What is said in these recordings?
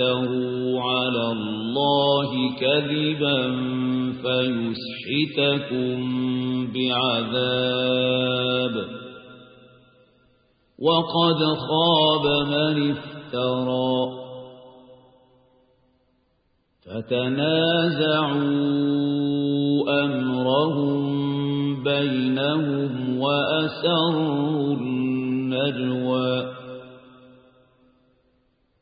تفتروا على الله كذبا فيسحتكم بعذاب وقد خاب من افترى فتنازعوا أمرهم بينهم وأسروا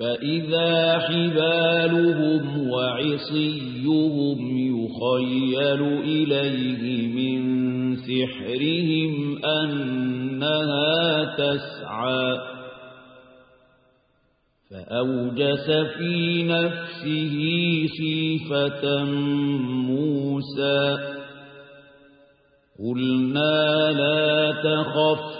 فإذا حبالهم وعصيهم يخيل إليه من سحرهم أنها تسعى. فأوجس في نفسه خيفة موسى. قلنا لا تخف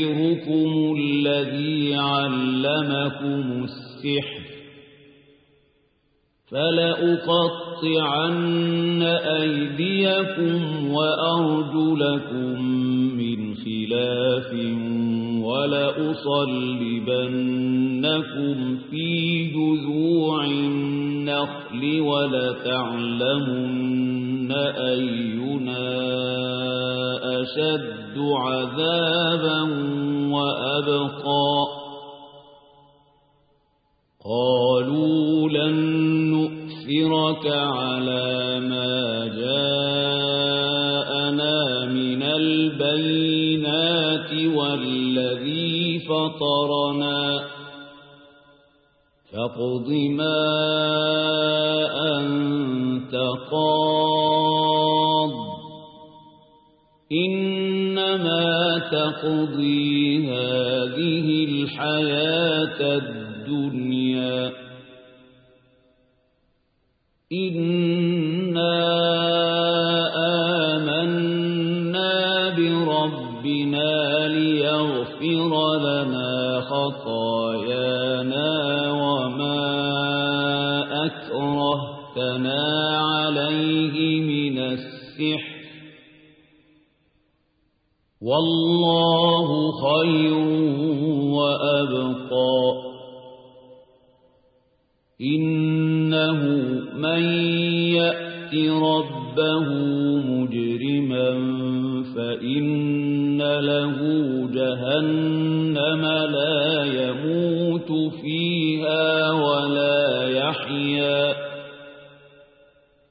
لكبيركم الذي علمكم السحر فلأقطعن أيديكم وأرجلكم من خلاف ولأصلبنكم في جذوع النخل ولتعلمن أينا أشد عذابا وأبقى. قالوا لن نؤثرك على ما جاءنا من البينات والذي فطرنا. فاقض ما أنت قاض. إنما تقضي هذه الحياة الدنيا. إنا آمنا بربنا ليغفر لنا خطايانا. أكرهتنا عليه من السحر والله خير وأبقى إنه من يأت ربه مجرما فإن له جهنم لا يموت فيها ولا يحيا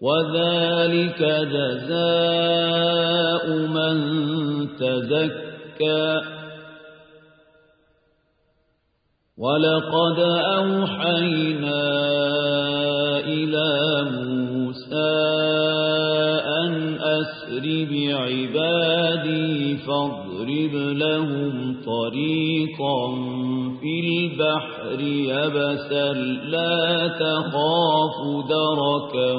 وذلك جزاء من تزكى. ولقد أوحينا إلى موسى أن أسر بعبادي فاضرب لهم طريقا البحر يبسا لا تخاف دركا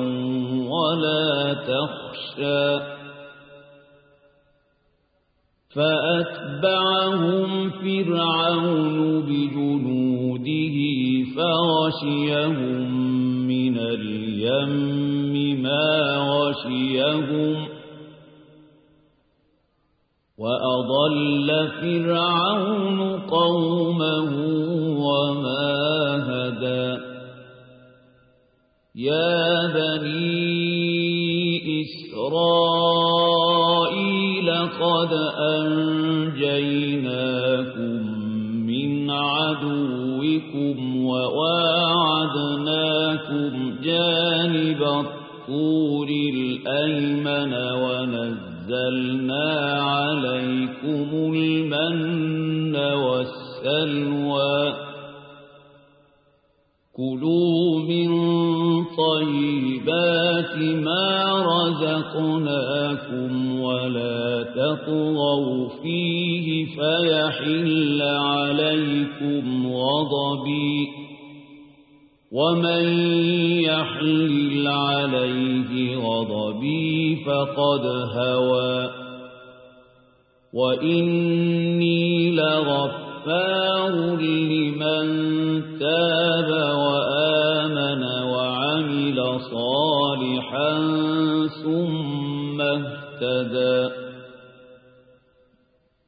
ولا تخشى. فأتبعهم فرعون بجنوده فغشيهم من اليم ما غشيهم وأضل فرعون قومه وما هدى. يا بني إسرائيل قد أنجيناكم ونزلنا عليكم المن والسلوى. كلوا من طيبات ما رزقناكم ولا تطغوا فيه فيحل عليكم غضبي. ومن يحلل عليه غضبي فقد هوى. وإني لغفار لمن تاب وآمن وعمل صالحا ثم اهتدى.